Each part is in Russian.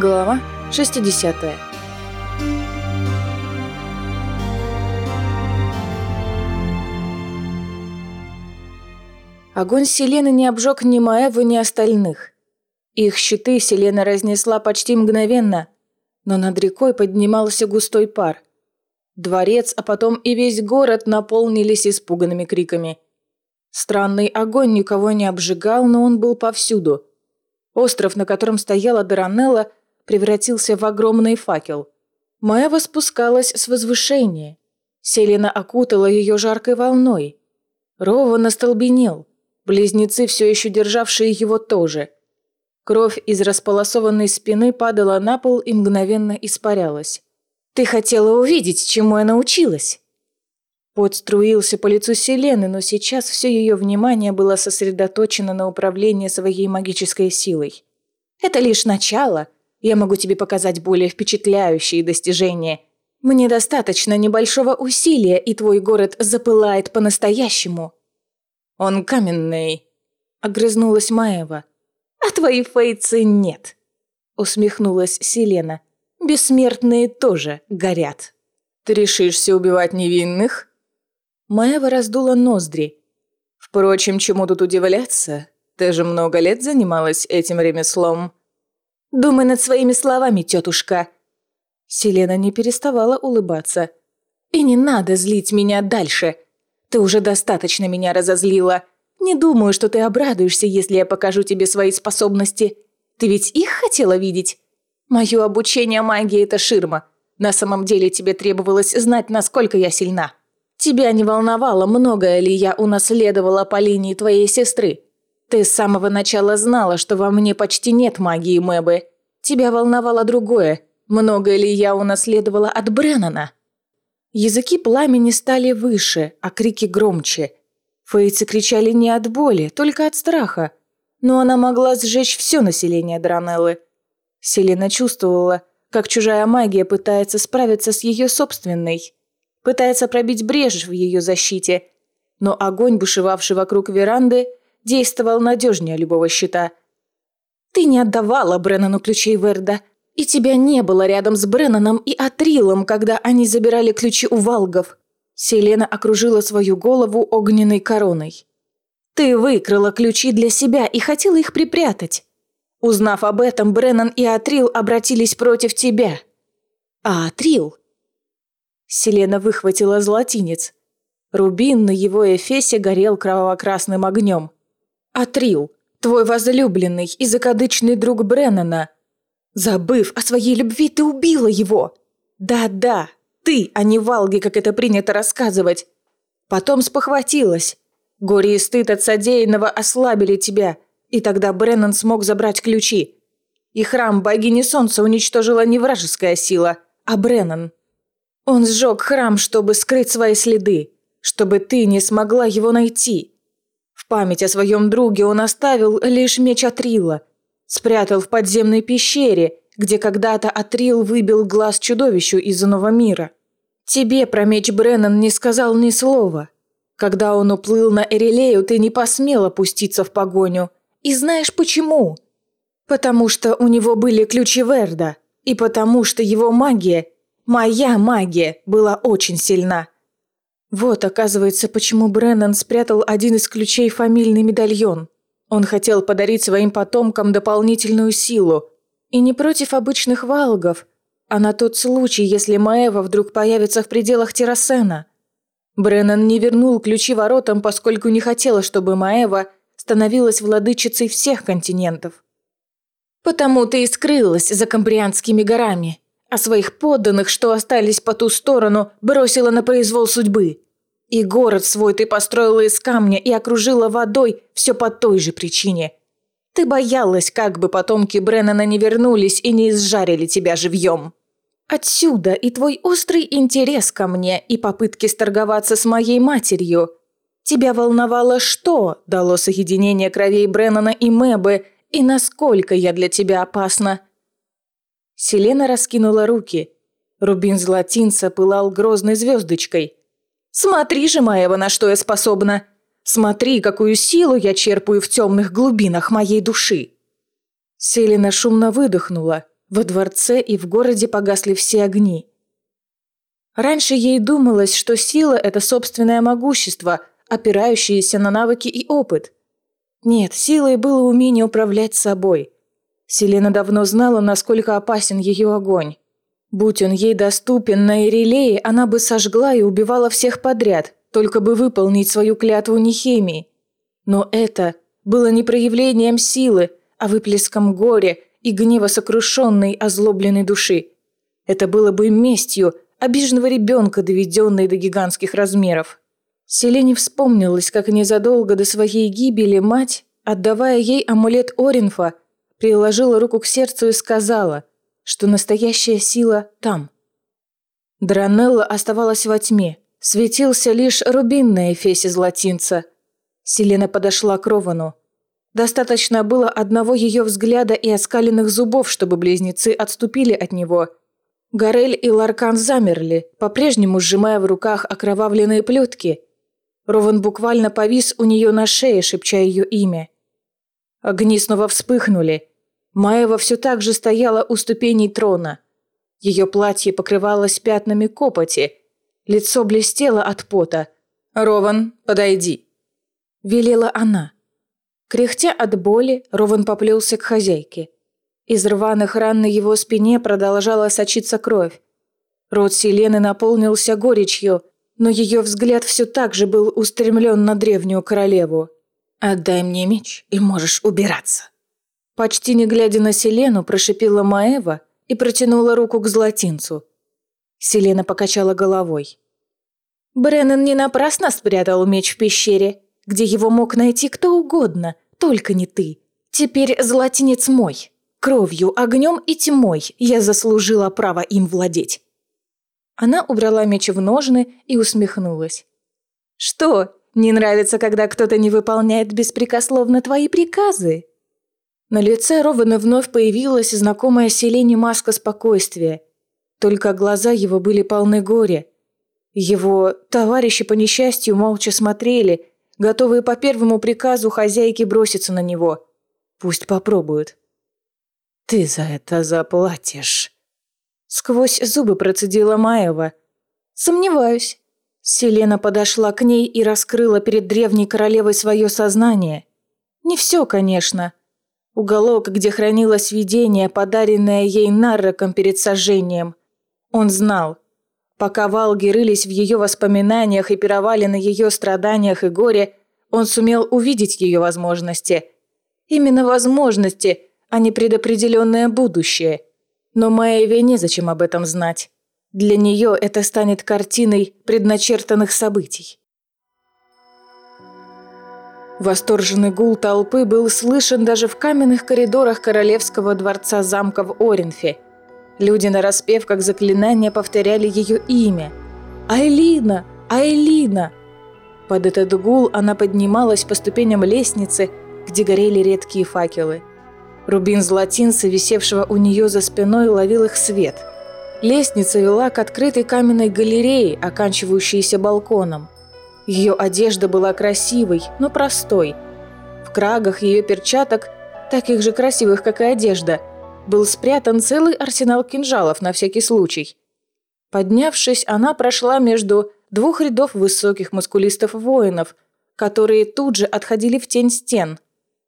Глава 60 Огонь Селены не обжег ни Маэву, ни остальных. Их щиты Селена разнесла почти мгновенно, но над рекой поднимался густой пар. Дворец, а потом и весь город наполнились испуганными криками. Странный огонь никого не обжигал, но он был повсюду. Остров, на котором стояла Даранелла, превратился в огромный факел. Маева спускалась с возвышения. Селена окутала ее жаркой волной. Рован остолбенел. Близнецы, все еще державшие его, тоже. Кровь из располосованной спины падала на пол и мгновенно испарялась. «Ты хотела увидеть, чему я научилась?» Пот струился по лицу Селены, но сейчас все ее внимание было сосредоточено на управлении своей магической силой. «Это лишь начало», я могу тебе показать более впечатляющие достижения. Мне достаточно небольшого усилия, и твой город запылает по-настоящему». «Он каменный», — огрызнулась Маева. «А твои фейцы нет», — усмехнулась Селена. «Бессмертные тоже горят». «Ты решишься убивать невинных?» Маева раздула ноздри. «Впрочем, чему тут удивляться? Ты же много лет занималась этим ремеслом». Думай над своими словами, тетушка». Селена не переставала улыбаться. «И не надо злить меня дальше. Ты уже достаточно меня разозлила. Не думаю, что ты обрадуешься, если я покажу тебе свои способности. Ты ведь их хотела видеть? Мое обучение магии – это ширма. На самом деле тебе требовалось знать, насколько я сильна. Тебя не волновало, многое ли я унаследовала по линии твоей сестры. Ты с самого начала знала, что во мне почти нет магии Мэбы. Тебя волновало другое. Многое ли я унаследовала от Бреннана? Языки пламени стали выше, а крики громче. Фейцы кричали не от боли, только от страха. Но она могла сжечь все население Дранеллы. Селена чувствовала, как чужая магия пытается справиться с ее собственной. Пытается пробить брешь в ее защите. Но огонь, бушевавший вокруг веранды, действовал надежнее любого щита. «Ты не отдавала Бреннану ключей Верда, и тебя не было рядом с Бреннаном и Атрилом, когда они забирали ключи у Валгов». Селена окружила свою голову огненной короной. «Ты выкрала ключи для себя и хотела их припрятать. Узнав об этом, Бреннан и Атрил обратились против тебя. А Атрил...» Селена выхватила золотинец. Рубин на его эфесе горел кроваво-красным огнем. Атрил, твой возлюбленный и закадычный друг Бреннана. Забыв о своей любви, ты убила его. Да-да, ты, а не Валги, как это принято рассказывать. Потом спохватилась. Горе и стыд от содеянного ослабили тебя, и тогда Бреннан смог забрать ключи. И храм богини солнца уничтожила не вражеская сила, а Бреннан. Он сжег храм, чтобы скрыть свои следы, чтобы ты не смогла его найти память о своем друге он оставил лишь меч Атрила. Спрятал в подземной пещере, где когда-то Атрил выбил глаз чудовищу из иного мира. Тебе про меч Бреннан не сказал ни слова. Когда он уплыл на Эрелею, ты не посмел опуститься в погоню. И знаешь почему? Потому что у него были ключи Верда. И потому что его магия, моя магия, была очень сильна. Вот, оказывается, почему Бреннан спрятал один из ключей фамильный медальон. Он хотел подарить своим потомкам дополнительную силу. И не против обычных валгов, а на тот случай, если Маева вдруг появится в пределах Террасена. Бреннан не вернул ключи воротам, поскольку не хотела, чтобы Маева становилась владычицей всех континентов. Потому ты и скрылась за Камбрианскими горами а своих подданных, что остались по ту сторону, бросила на произвол судьбы. И город свой ты построила из камня и окружила водой все по той же причине. Ты боялась, как бы потомки Бреннана не вернулись и не изжарили тебя живьем. Отсюда и твой острый интерес ко мне, и попытки сторговаться с моей матерью. Тебя волновало, что дало соединение кровей Бреннана и Мэбы, и насколько я для тебя опасна – Селена раскинула руки. Рубин золотинца пылал грозной звездочкой. «Смотри же, Маева, на что я способна! Смотри, какую силу я черпаю в темных глубинах моей души!» Селена шумно выдохнула. Во дворце и в городе погасли все огни. Раньше ей думалось, что сила – это собственное могущество, опирающееся на навыки и опыт. Нет, силой было умение управлять собой. Селена давно знала, насколько опасен ее огонь. Будь он ей доступен на Ирелее, она бы сожгла и убивала всех подряд, только бы выполнить свою клятву Нехемии. Но это было не проявлением силы, а выплеском горя и гнева сокрушенной, озлобленной души. Это было бы местью обиженного ребенка, доведенной до гигантских размеров. Селене вспомнилось, как незадолго до своей гибели мать, отдавая ей амулет Оринфа, приложила руку к сердцу и сказала, что настоящая сила там. Дранелла оставалась во тьме, светился лишь рубин на эфесе златинца. Селена подошла к Ровану. Достаточно было одного ее взгляда и оскаленных зубов, чтобы близнецы отступили от него. Горель и Ларкан замерли, по-прежнему сжимая в руках окровавленные плетки. Рован буквально повис у нее на шее, шепча ее имя. Огни снова вспыхнули, Маева все так же стояла у ступеней трона. Ее платье покрывалось пятнами копоти, лицо блестело от пота. «Рован, подойди», – велела она. Кряхтя от боли, Рован поплелся к хозяйке. Из рваных ран на его спине продолжала сочиться кровь. Рот Селены наполнился горечью, но ее взгляд все так же был устремлен на древнюю королеву. «Отдай мне меч, и можешь убираться». Почти не глядя на Селену, прошипела Маева и протянула руку к златинцу. Селена покачала головой. Бреннан не напрасно спрятал меч в пещере, где его мог найти кто угодно, только не ты. Теперь златинец мой. Кровью, огнем и тьмой я заслужила право им владеть. Она убрала меч в ножны и усмехнулась. «Что, не нравится, когда кто-то не выполняет беспрекословно твои приказы?» На лице Рована вновь появилась знакомая Селене маска спокойствия. Только глаза его были полны горя. Его товарищи по несчастью молча смотрели, готовые по первому приказу хозяйки броситься на него. Пусть попробуют. «Ты за это заплатишь!» Сквозь зубы процедила Маева. «Сомневаюсь». Селена подошла к ней и раскрыла перед древней королевой свое сознание. Не все, конечно. Уголок, где хранилось видение, подаренное ей Нарроком перед сожжением. Он знал. Пока валги рылись в ее воспоминаниях и пировали на ее страданиях и горе, он сумел увидеть ее возможности. Именно возможности, а не предопределенное будущее. Но Маеве незачем об этом знать. Для нее это станет картиной предначертанных событий. Восторженный гул толпы был слышен даже в каменных коридорах королевского дворца замка в Оренфе. Люди нараспев как заклинание повторяли ее имя. «Айлина! Айлина!» Под этот гул она поднималась по ступеням лестницы, где горели редкие факелы. Рубин золотинца, висевшего у нее за спиной, ловил их свет. Лестница вела к открытой каменной галерее, оканчивающейся балконом. Ее одежда была красивой, но простой. В крагах ее перчаток, таких же красивых, как и одежда, был спрятан целый арсенал кинжалов на всякий случай. Поднявшись, она прошла между двух рядов высоких мускулистов воинов, которые тут же отходили в тень стен.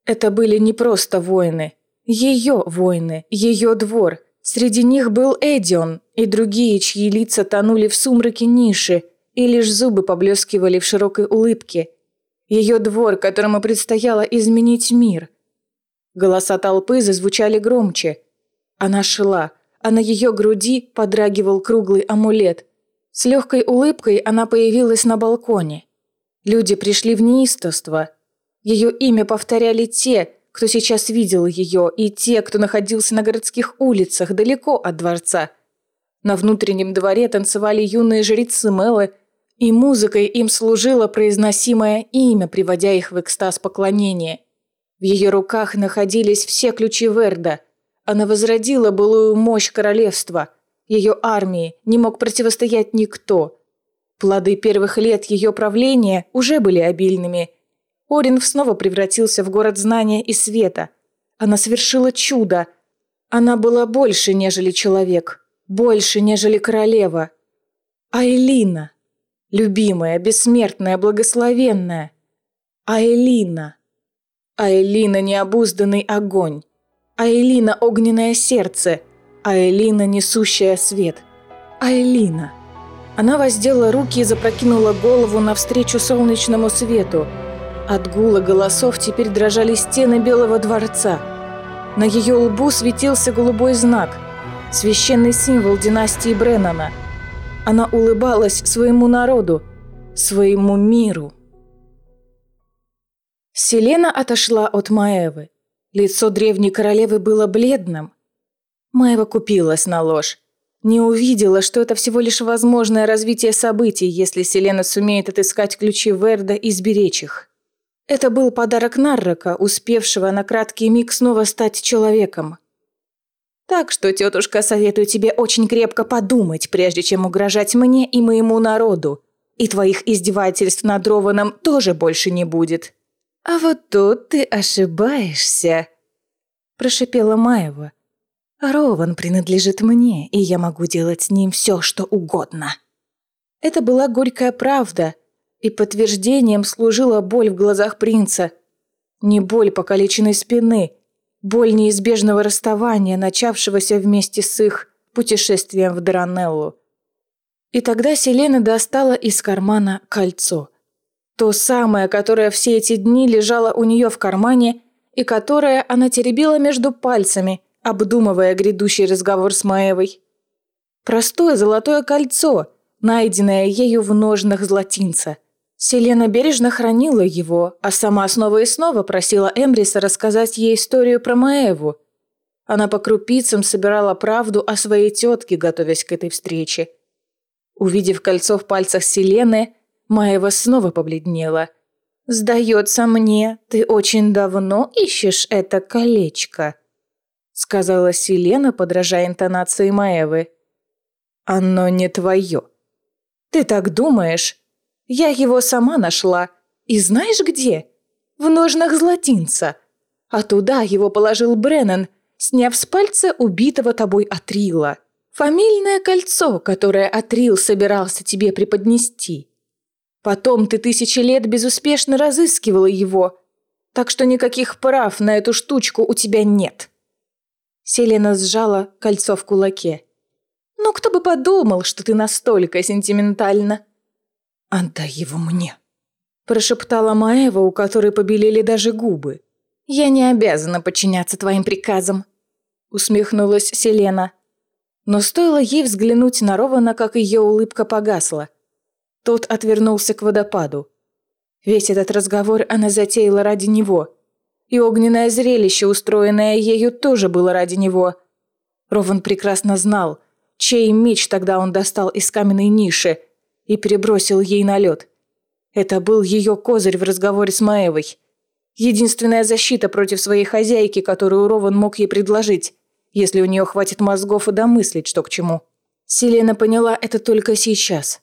Это были не просто воины. Ее воины, ее двор. Среди них был Эдион и другие, чьи лица тонули в сумраке ниши, и лишь зубы поблескивали в широкой улыбке. Ее двор, которому предстояло изменить мир. Голоса толпы зазвучали громче. Она шла, а на ее груди подрагивал круглый амулет. С легкой улыбкой она появилась на балконе. Люди пришли в неистовство. Ее имя повторяли те, кто сейчас видел ее, и те, кто находился на городских улицах, далеко от дворца. На внутреннем дворе танцевали юные жрицы Мелы и музыкой им служило произносимое имя, приводя их в экстаз поклонения. В ее руках находились все ключи Верда. Она возродила былую мощь королевства. Ее армии не мог противостоять никто. Плоды первых лет ее правления уже были обильными. Орин снова превратился в город знания и света. Она совершила чудо. Она была больше, нежели человек, больше, нежели королева. Айлина. Любимая, бессмертная, благословенная. Айлина. Айлина – необузданный огонь. Айлина – огненное сердце. Айлина – несущая свет. Айлина. Она воздела руки и запрокинула голову навстречу солнечному свету. От гула голосов теперь дрожали стены Белого дворца. На ее лбу светился голубой знак – священный символ династии Бреннана. Она улыбалась своему народу, своему миру. Селена отошла от Маевы. Лицо древней королевы было бледным. Маева купилась на ложь. Не увидела, что это всего лишь возможное развитие событий, если Селена сумеет отыскать ключи Верда и сберечь их. Это был подарок Наррока, успевшего на краткий миг снова стать человеком. Так что, тетушка, советую тебе очень крепко подумать, прежде чем угрожать мне и моему народу. И твоих издевательств над Рованом тоже больше не будет. А вот тут ты ошибаешься, прошипела Маева. Рован принадлежит мне, и я могу делать с ним все, что угодно. Это была горькая правда, и подтверждением служила боль в глазах принца. Не боль покалеченной спины, боль неизбежного расставания, начавшегося вместе с их путешествием в Дранеллу. И тогда Селена достала из кармана кольцо. То самое, которое все эти дни лежало у нее в кармане и которое она теребила между пальцами – обдумывая грядущий разговор с Маевой. Простое золотое кольцо, найденное ею в ножнах златинца. Селена бережно хранила его, а сама снова и снова просила Эмриса рассказать ей историю про Маеву. Она по крупицам собирала правду о своей тетке, готовясь к этой встрече. Увидев кольцо в пальцах Селены, Маева снова побледнела. «Сдается мне, ты очень давно ищешь это колечко», сказала Селена, подражая интонации Маевы. «Оно не твое». «Ты так думаешь? Я его сама нашла. И знаешь где? В ножнах златинца. А туда его положил Бреннан, сняв с пальца убитого тобой Атрила. Фамильное кольцо, которое Атрил собирался тебе преподнести. Потом ты тысячи лет безуспешно разыскивала его, так что никаких прав на эту штучку у тебя нет». Селена сжала кольцо в кулаке. «Ну, кто бы подумал, что ты настолько сентиментальна!» «Отдай его мне!» Прошептала Маева, у которой побелели даже губы. «Я не обязана подчиняться твоим приказам!» Усмехнулась Селена. Но стоило ей взглянуть на Рована, как ее улыбка погасла. Тот отвернулся к водопаду. Весь этот разговор она затеяла ради него – и огненное зрелище, устроенное ею, тоже было ради него. Рован прекрасно знал, чей меч тогда он достал из каменной ниши и перебросил ей на лед. Это был ее козырь в разговоре с Маевой. Единственная защита против своей хозяйки, которую Рован мог ей предложить, если у нее хватит мозгов и домыслить, что к чему. Селена поняла это только сейчас.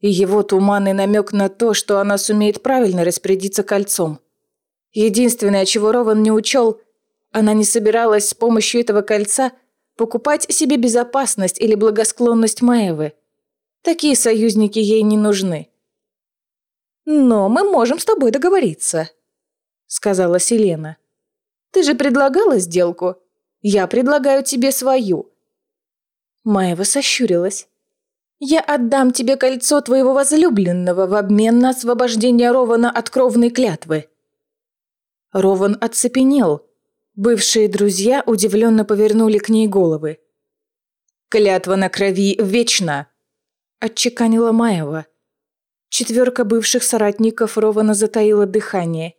И его туманный намек на то, что она сумеет правильно распорядиться кольцом – Единственное, чего Рован не учел, она не собиралась с помощью этого кольца покупать себе безопасность или благосклонность Маевы. Такие союзники ей не нужны. «Но мы можем с тобой договориться», — сказала Селена. «Ты же предлагала сделку. Я предлагаю тебе свою». Маева сощурилась. «Я отдам тебе кольцо твоего возлюбленного в обмен на освобождение Рована от кровной клятвы». Рован оцепенел. Бывшие друзья удивленно повернули к ней головы. «Клятва на крови вечна!» – отчеканила Маева. Четверка бывших соратников Рована затаила дыхание.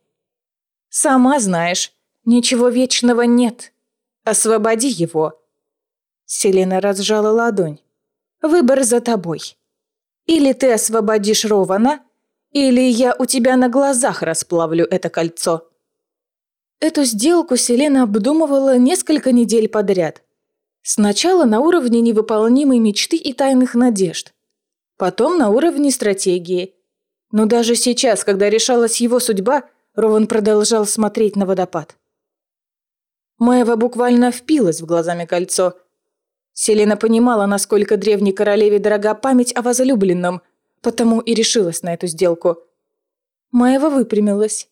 «Сама знаешь, ничего вечного нет. Освободи его!» Селена разжала ладонь. «Выбор за тобой. Или ты освободишь Рована, или я у тебя на глазах расплавлю это кольцо». Эту сделку Селена обдумывала несколько недель подряд. Сначала на уровне невыполнимой мечты и тайных надежд. Потом на уровне стратегии. Но даже сейчас, когда решалась его судьба, Рован продолжал смотреть на водопад. Маева буквально впилась в глазами кольцо. Селена понимала, насколько древней королеве дорога память о возлюбленном, потому и решилась на эту сделку. Маева выпрямилась.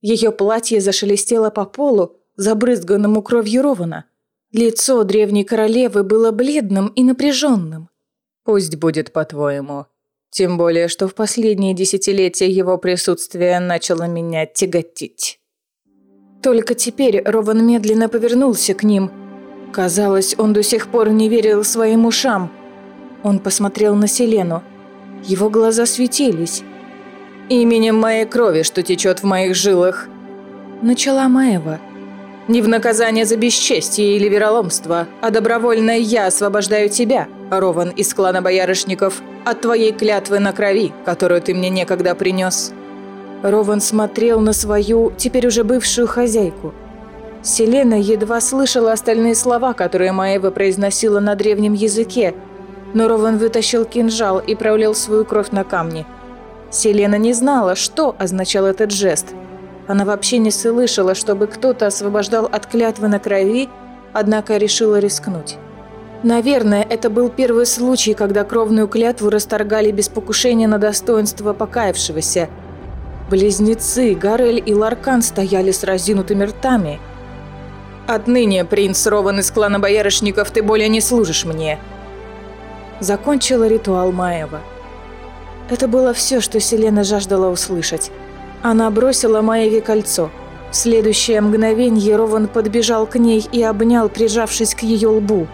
Ее платье зашелестело по полу, забрызганному кровью Рована. Лицо древней королевы было бледным и напряженным. «Пусть будет по-твоему. Тем более, что в последние десятилетия его присутствие начало меня тяготить». Только теперь Рован медленно повернулся к ним. Казалось, он до сих пор не верил своим ушам. Он посмотрел на Селену. Его глаза светились. «Именем моей крови, что течет в моих жилах», – начала Маева. «Не в наказание за бесчестие или вероломство, а добровольно я освобождаю тебя, Рован из клана боярышников, от твоей клятвы на крови, которую ты мне некогда принес». Рован смотрел на свою, теперь уже бывшую хозяйку. Селена едва слышала остальные слова, которые Маева произносила на древнем языке, но Рован вытащил кинжал и пролил свою кровь на камни. Селена не знала, что означал этот жест. Она вообще не слышала, чтобы кто-то освобождал от клятвы на крови, однако решила рискнуть. Наверное, это был первый случай, когда кровную клятву расторгали без покушения на достоинство покаявшегося – Близнецы Гарель и Ларкан стояли с разинутыми ртами. «Отныне, принц Рован из клана боярышников, ты более не служишь мне!» Закончила ритуал Маева. Это было все, что Селена жаждала услышать. Она бросила Маеве кольцо. В следующее мгновенье Рован подбежал к ней и обнял, прижавшись к ее лбу.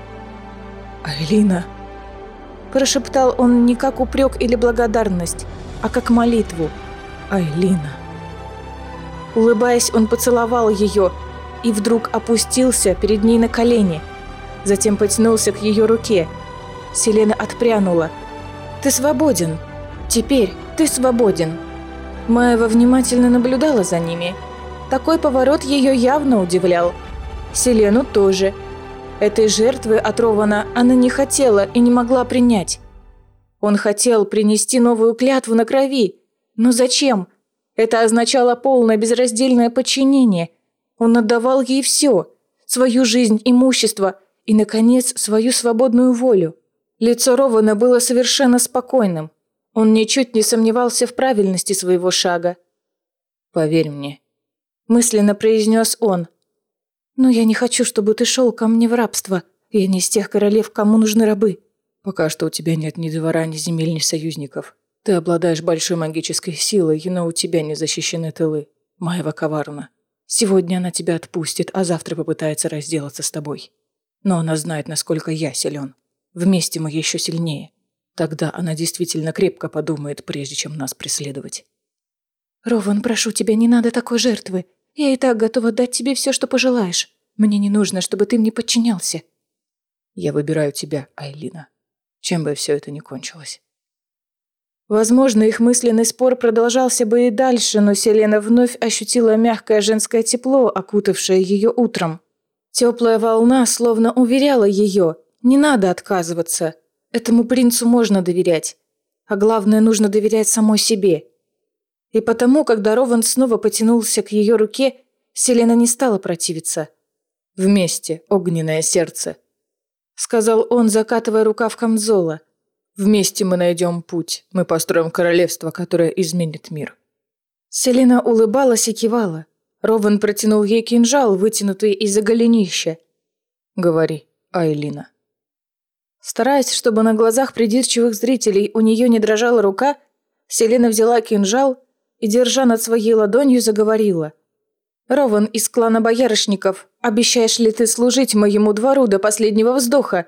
«Айлина!» Прошептал он не как упрек или благодарность, а как молитву – Айлина. Улыбаясь, он поцеловал ее и вдруг опустился перед ней на колени. Затем потянулся к ее руке. Селена отпрянула. «Ты свободен. Теперь ты свободен». Маева внимательно наблюдала за ними. Такой поворот ее явно удивлял. Селену тоже. Этой жертвы от Рована она не хотела и не могла принять. Он хотел принести новую клятву на крови, но зачем? Это означало полное безраздельное подчинение. Он отдавал ей все – свою жизнь, имущество и, наконец, свою свободную волю. Лицо Рована было совершенно спокойным. Он ничуть не сомневался в правильности своего шага. «Поверь мне», – мысленно произнес он. «Но я не хочу, чтобы ты шел ко мне в рабство. Я не из тех королев, кому нужны рабы». «Пока что у тебя нет ни двора, ни земель, ни союзников. Ты обладаешь большой магической силой, но у тебя не защищены тылы. Маева коварна. Сегодня она тебя отпустит, а завтра попытается разделаться с тобой. Но она знает, насколько я силен. Вместе мы еще сильнее. Тогда она действительно крепко подумает, прежде чем нас преследовать. «Рован, прошу тебя, не надо такой жертвы. Я и так готова дать тебе все, что пожелаешь. Мне не нужно, чтобы ты мне подчинялся». «Я выбираю тебя, Айлина. Чем бы все это ни кончилось». Возможно, их мысленный спор продолжался бы и дальше, но Селена вновь ощутила мягкое женское тепло, окутавшее ее утром. Теплая волна словно уверяла ее, не надо отказываться, этому принцу можно доверять. А главное, нужно доверять самой себе. И потому, когда Рован снова потянулся к ее руке, Селена не стала противиться. «Вместе, огненное сердце», — сказал он, закатывая рукав камзола — Вместе мы найдем путь. Мы построим королевство, которое изменит мир». Селена улыбалась и кивала. Рован протянул ей кинжал, вытянутый из-за голенища. «Говори, Айлина». Стараясь, чтобы на глазах придирчивых зрителей у нее не дрожала рука, Селена взяла кинжал и, держа над своей ладонью, заговорила. «Рован из клана боярышников, обещаешь ли ты служить моему двору до последнего вздоха?»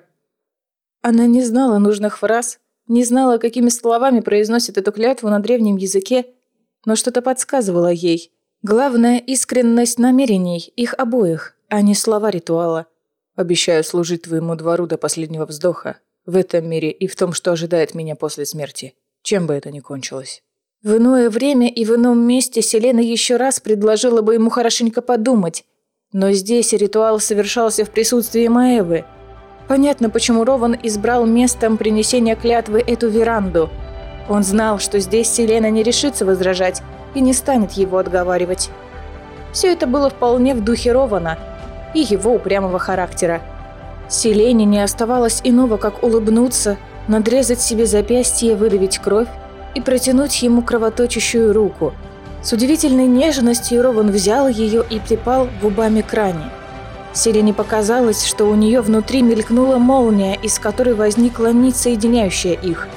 Она не знала нужных фраз, не знала, какими словами произносит эту клятву на древнем языке, но что-то подсказывало ей. Главное – искренность намерений, их обоих, а не слова ритуала. «Обещаю служить твоему двору до последнего вздоха, в этом мире и в том, что ожидает меня после смерти, чем бы это ни кончилось». В иное время и в ином месте Селена еще раз предложила бы ему хорошенько подумать, но здесь ритуал совершался в присутствии Маэвы – Понятно, почему Рован избрал местом принесения клятвы эту веранду. Он знал, что здесь Селена не решится возражать и не станет его отговаривать. Все это было вполне в духе Рована. и его упрямого характера. Селене не оставалось иного, как улыбнуться, надрезать себе запястье, выдавить кровь и протянуть ему кровоточащую руку. С удивительной нежностью Рован взял ее и припал губами к ране. Селене показалось, что у нее внутри мелькнула молния, из которой возникла нить, соединяющая их.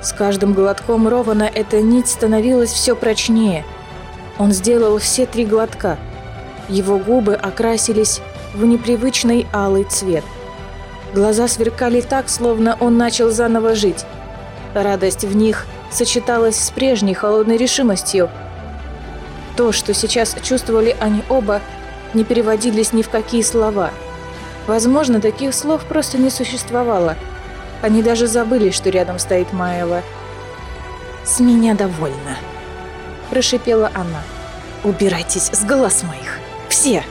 С каждым глотком Рована эта нить становилась все прочнее. Он сделал все три глотка. Его губы окрасились в непривычный алый цвет. Глаза сверкали так, словно он начал заново жить. Радость в них сочеталась с прежней холодной решимостью. То, что сейчас чувствовали они оба – не переводились ни в какие слова. Возможно, таких слов просто не существовало. Они даже забыли, что рядом стоит Маева. «С меня довольно», – прошипела она. «Убирайтесь с глаз моих! Все!»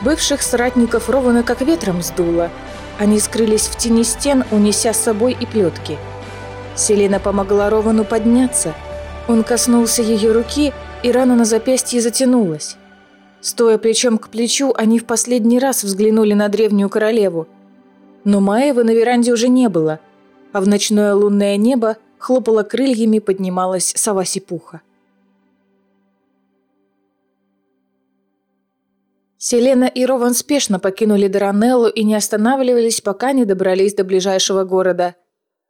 Бывших соратников ровно как ветром сдуло. Они скрылись в тени стен, унеся с собой и плетки. Селена помогла Ровану подняться. Он коснулся ее руки, и рана на запястье затянулась. Стоя плечом к плечу, они в последний раз взглянули на древнюю королеву. Но Маевы на веранде уже не было, а в ночное лунное небо хлопала крыльями, поднималась сова Сипуха. Селена и Рован спешно покинули Даранеллу и не останавливались, пока не добрались до ближайшего города.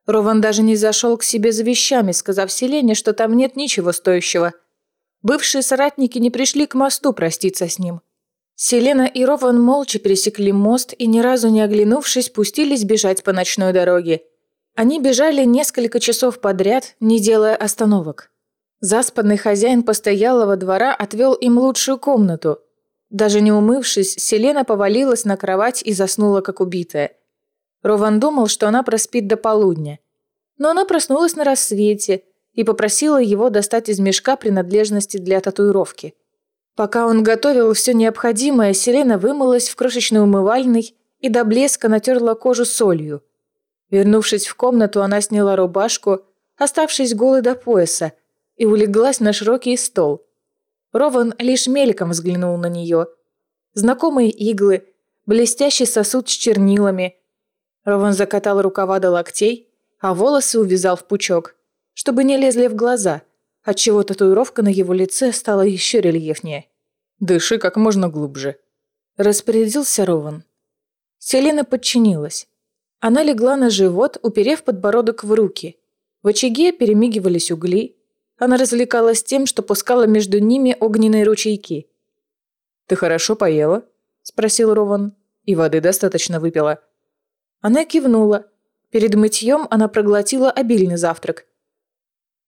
Рован даже не зашел к себе за вещами, сказав Селене, что там нет ничего стоящего – Бывшие соратники не пришли к мосту проститься с ним. Селена и Рован молча пересекли мост и, ни разу не оглянувшись, пустились бежать по ночной дороге. Они бежали несколько часов подряд, не делая остановок. Заспанный хозяин постоялого двора отвел им лучшую комнату. Даже не умывшись, Селена повалилась на кровать и заснула, как убитая. Рован думал, что она проспит до полудня. Но она проснулась на рассвете – и попросила его достать из мешка принадлежности для татуировки. Пока он готовил все необходимое, Селена вымылась в крошечной умывальной и до блеска натерла кожу солью. Вернувшись в комнату, она сняла рубашку, оставшись голой до пояса, и улеглась на широкий стол. Рован лишь мельком взглянул на нее. Знакомые иглы, блестящий сосуд с чернилами. Рован закатал рукава до локтей, а волосы увязал в пучок – чтобы не лезли в глаза, отчего татуировка на его лице стала еще рельефнее. «Дыши как можно глубже», – распорядился Рован. Селена подчинилась. Она легла на живот, уперев подбородок в руки. В очаге перемигивались угли. Она развлекалась тем, что пускала между ними огненные ручейки. «Ты хорошо поела?» – спросил Рован. «И воды достаточно выпила?» Она кивнула. Перед мытьем она проглотила обильный завтрак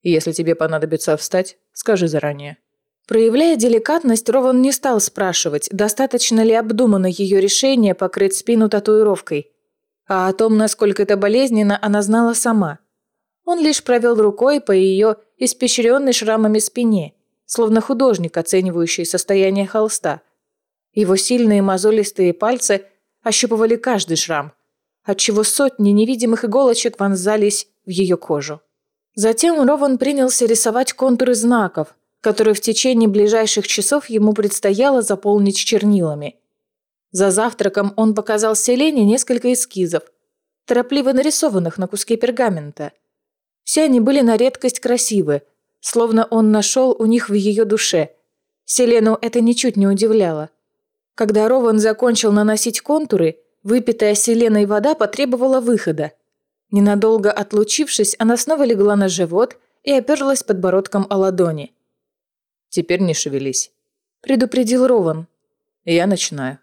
если тебе понадобится встать, скажи заранее». Проявляя деликатность, Рован не стал спрашивать, достаточно ли обдумано ее решение покрыть спину татуировкой. А о том, насколько это болезненно, она знала сама. Он лишь провел рукой по ее испещренной шрамами спине, словно художник, оценивающий состояние холста. Его сильные мозолистые пальцы ощупывали каждый шрам, отчего сотни невидимых иголочек вонзались в ее кожу. Затем Рован принялся рисовать контуры знаков, которые в течение ближайших часов ему предстояло заполнить чернилами. За завтраком он показал Селене несколько эскизов, торопливо нарисованных на куске пергамента. Все они были на редкость красивы, словно он нашел у них в ее душе. Селену это ничуть не удивляло. Когда Рован закончил наносить контуры, выпитая Селеной вода потребовала выхода – Ненадолго отлучившись, она снова легла на живот и оперлась подбородком о ладони. «Теперь не шевелись», – предупредил Рован. «Я начинаю».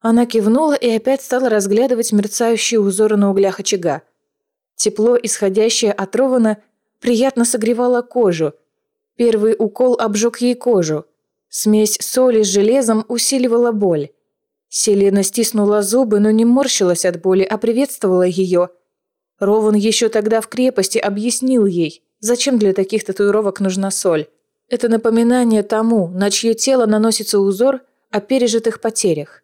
Она кивнула и опять стала разглядывать мерцающие узоры на углях очага. Тепло, исходящее от Рована, приятно согревало кожу. Первый укол обжег ей кожу. Смесь соли с железом усиливала боль. Селена стиснула зубы, но не морщилась от боли, а приветствовала ее – Рован еще тогда в крепости объяснил ей, зачем для таких татуировок нужна соль. Это напоминание тому, на чье тело наносится узор о пережитых потерях.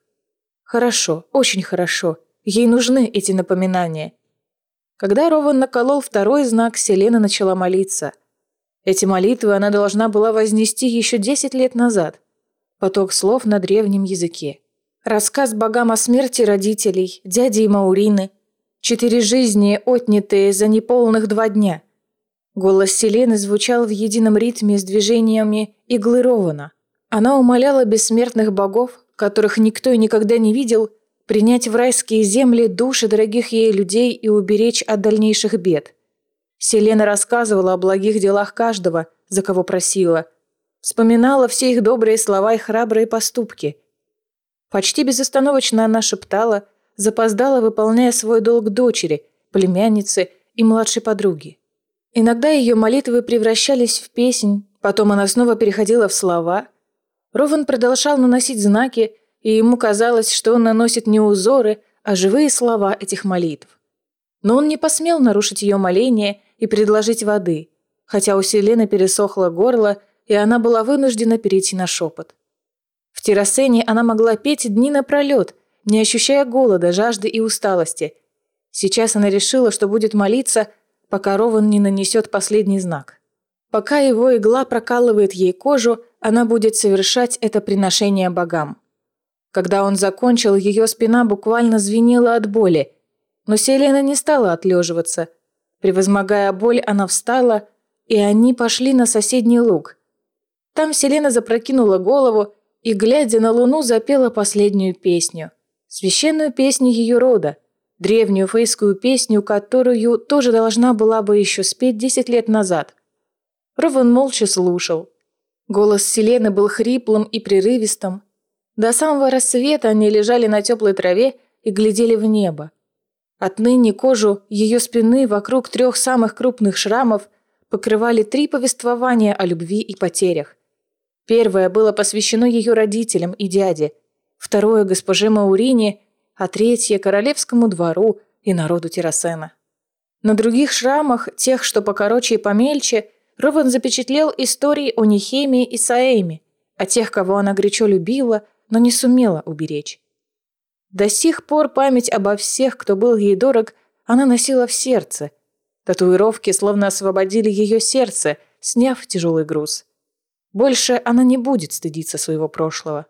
Хорошо, очень хорошо. Ей нужны эти напоминания. Когда Рован наколол второй знак, Селена начала молиться. Эти молитвы она должна была вознести еще десять лет назад. Поток слов на древнем языке. Рассказ богам о смерти родителей, дяди и Маурины. Четыре жизни, отнятые за неполных два дня. Голос Селены звучал в едином ритме с движениями иглы Рована. Она умоляла бессмертных богов, которых никто и никогда не видел, принять в райские земли души дорогих ей людей и уберечь от дальнейших бед. Селена рассказывала о благих делах каждого, за кого просила. Вспоминала все их добрые слова и храбрые поступки – Почти безостановочно она шептала, запоздала, выполняя свой долг дочери, племяннице и младшей подруги. Иногда ее молитвы превращались в песнь, потом она снова переходила в слова. Рован продолжал наносить знаки, и ему казалось, что он наносит не узоры, а живые слова этих молитв. Но он не посмел нарушить ее моление и предложить воды, хотя у Селены пересохло горло, и она была вынуждена перейти на шепот. В террасене она могла петь дни напролет, не ощущая голода, жажды и усталости. Сейчас она решила, что будет молиться, пока Рован не нанесет последний знак. Пока его игла прокалывает ей кожу, она будет совершать это приношение богам. Когда он закончил, ее спина буквально звенела от боли, но Селена не стала отлеживаться. Превозмогая боль, она встала, и они пошли на соседний луг. Там Селена запрокинула голову и, глядя на луну, запела последнюю песню. Священную песню ее рода, древнюю фейскую песню, которую тоже должна была бы еще спеть десять лет назад. Рован молча слушал. Голос Селены был хриплым и прерывистым. До самого рассвета они лежали на теплой траве и глядели в небо. Отныне кожу ее спины вокруг трех самых крупных шрамов покрывали три повествования о любви и потерях. Первое было посвящено ее родителям и дяде, второе – госпоже Маурине, а третье – королевскому двору и народу Террасена. На других шрамах, тех, что покороче и помельче, Рован запечатлел истории о Нехеме и Саэме, о тех, кого она горячо любила, но не сумела уберечь. До сих пор память обо всех, кто был ей дорог, она носила в сердце. Татуировки словно освободили ее сердце, сняв тяжелый груз – больше она не будет стыдиться своего прошлого.